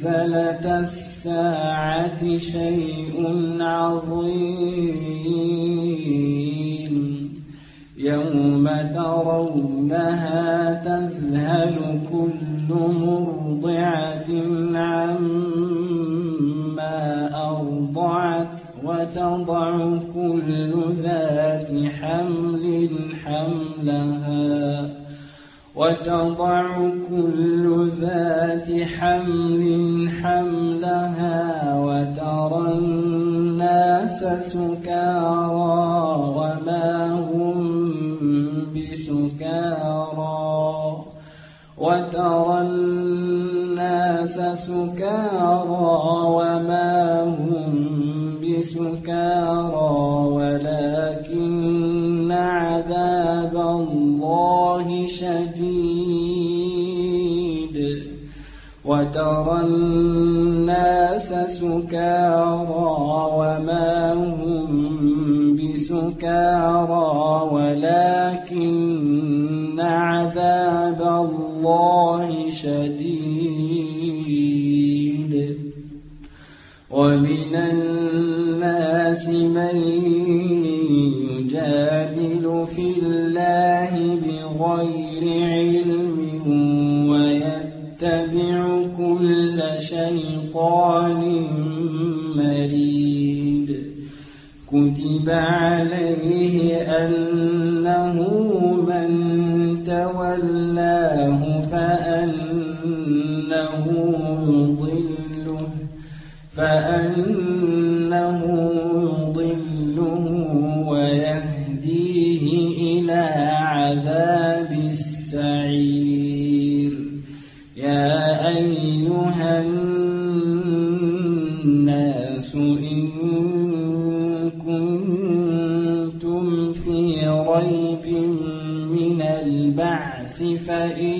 زلزلة الساعة شيء عظيم. يوم ترونها تذهل كل مرضعة عما أرضعت وتضع كل ذات حمل حملها. وتضع كل ذات حمل حملها وترى الناس سكارى وما هم بسكارى. وترى الناس سكارى وما وترى الناس سكارى وما هم بسكارى شيطان مريد. كتب عليه أنه من تولاه الناس إن كنتم في ريب من البعث فإنا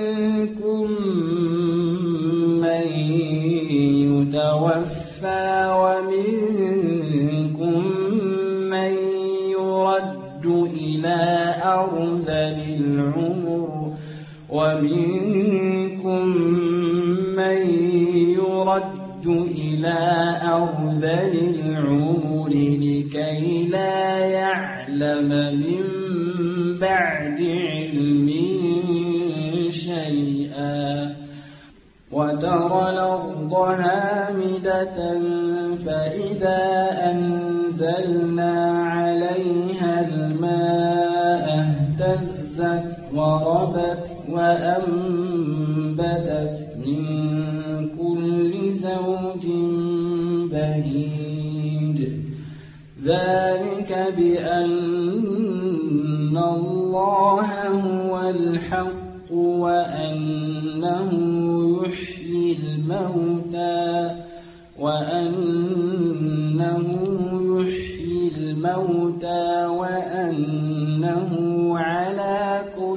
أرذل العمر ومنكم من يرد إلى أرذل العمر لكي لا يعلم من بعد علم شيئا وترى الأرض هامدة فإذا أنزلنا اهتزت وربت وأنبتت من كل زوج بهيج. ذلك بأن الله هو الحق وأنه يحيي الموتى.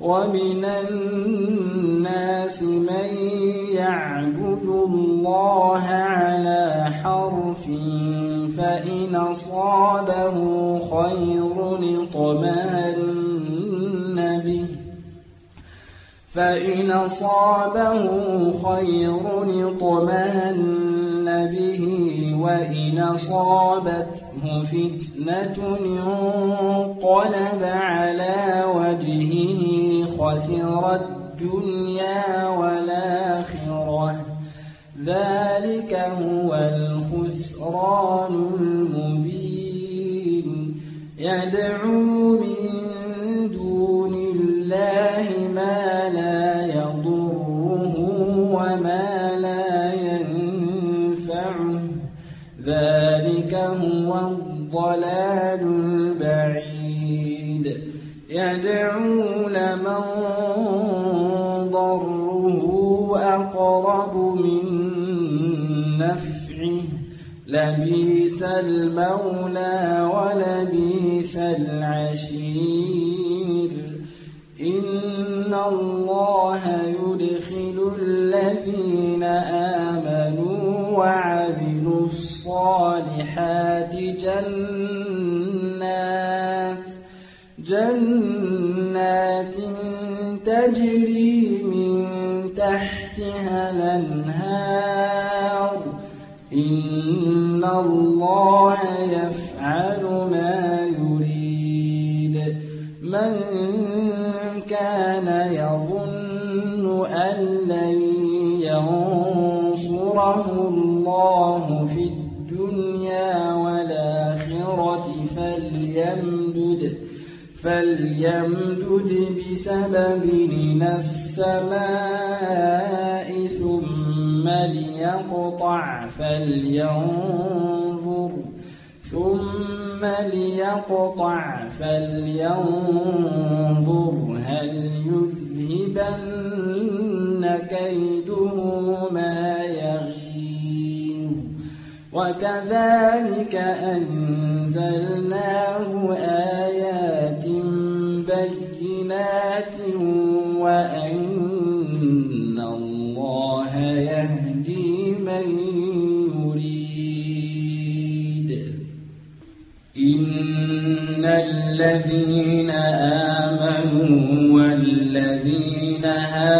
ومن الناس من يعبد الله على حرف فإن أصابه خير اطمأن به. فإن أصابه خير اطمأن به وإن أصابته فتنة انقلب على وجهه خسر الدنيا والآخرة. ذلك هو الخسران المبين. يدعو لبيس المولى ولبيس العشير. إن الله يدخل الذين آمنوا وعملوا الله يفعل ما يريد. من كان يظن أن لن ينصره الله في الدنيا والآخرة فليمدد فليمدد بسبب إلى السماء ليقطع فلينظر ثم ليقطع فلينظر هل يذهبن كيده ما يغيظ. وكذلك أنزلناه والذين هادوا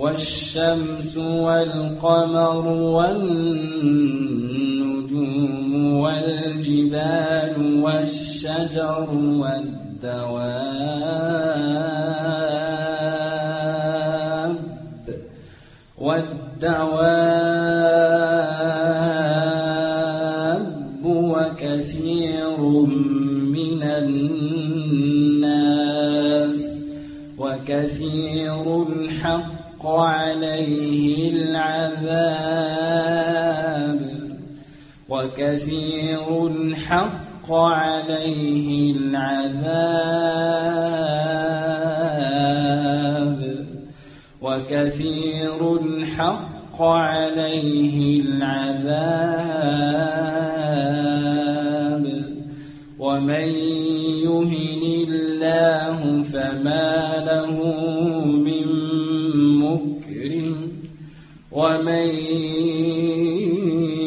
والشمس والقمر والنجوم والجبال والشجر والدواب عليه العذاب وكثير حق عليه العذاب وكثير حق عليه العذاب ومن يهن الله فما ومن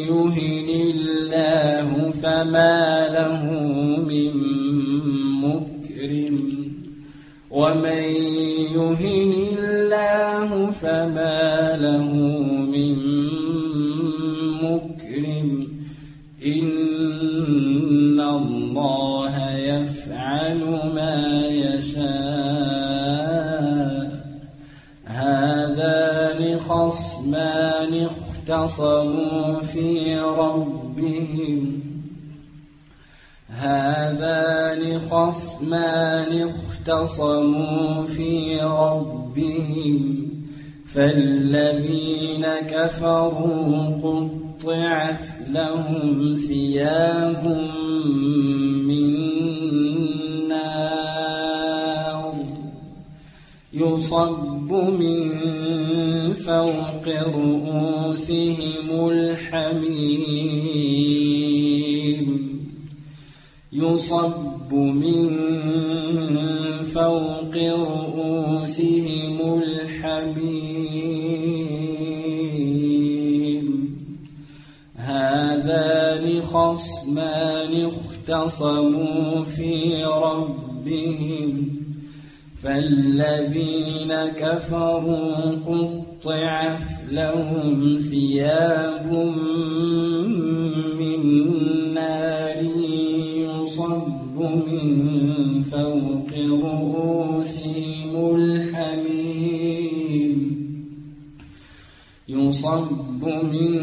يهن الله فما له من مكرم ومن اختصموا في ربهم. هذان خصمان اختصموا في ربهم. فالذين كفروا قطعت لهم ثياب من نار يصب من فوق رؤوسهم الحميم. يصب من فوق رؤوسهم الحميم. هذان خصمان اختصموا في ربهم. فالذين كفروا قطعت لهم ثياب من نار يصب من فوق رؤوسهم الحميم يصب من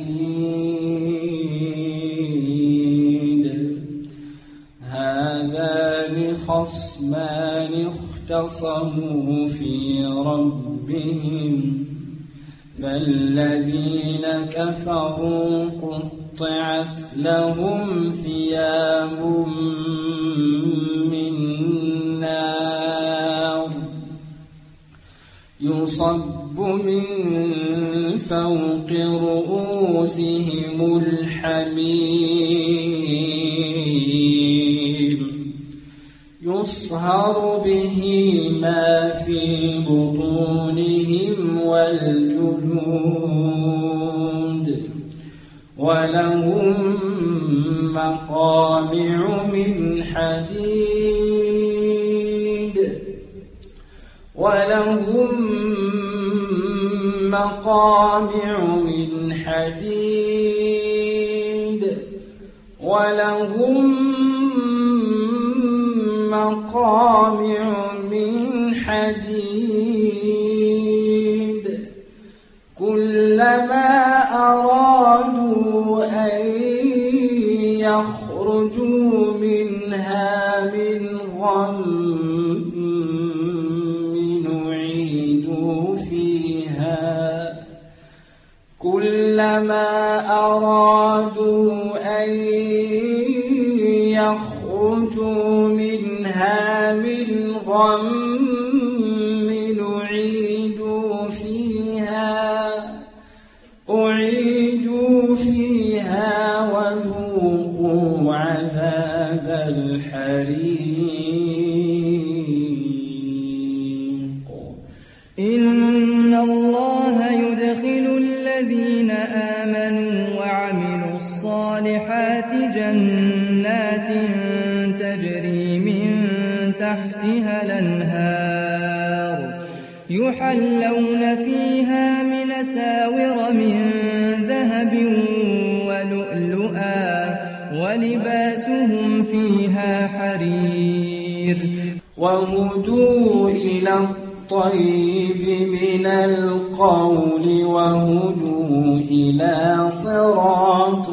اختصموا في ربهم فالذين كفروا قطعت لهم ثياب من نار يصب من فوق رؤوسهم الحميم يصهر به ما في بطونهم والجلود ولهم مقامع من حديد ولهم مقامع من حديد ولهم مقامع من حديد. كلما أرادوا أن يخرجوا منها من غم فيها. كلما أرادوا أن يخرجوا من يحلون فيها من ساور من ذهب ولؤلؤا ولباسهم فيها حرير. وهدوا إلى الطيب من القول وهدوا إلى صراط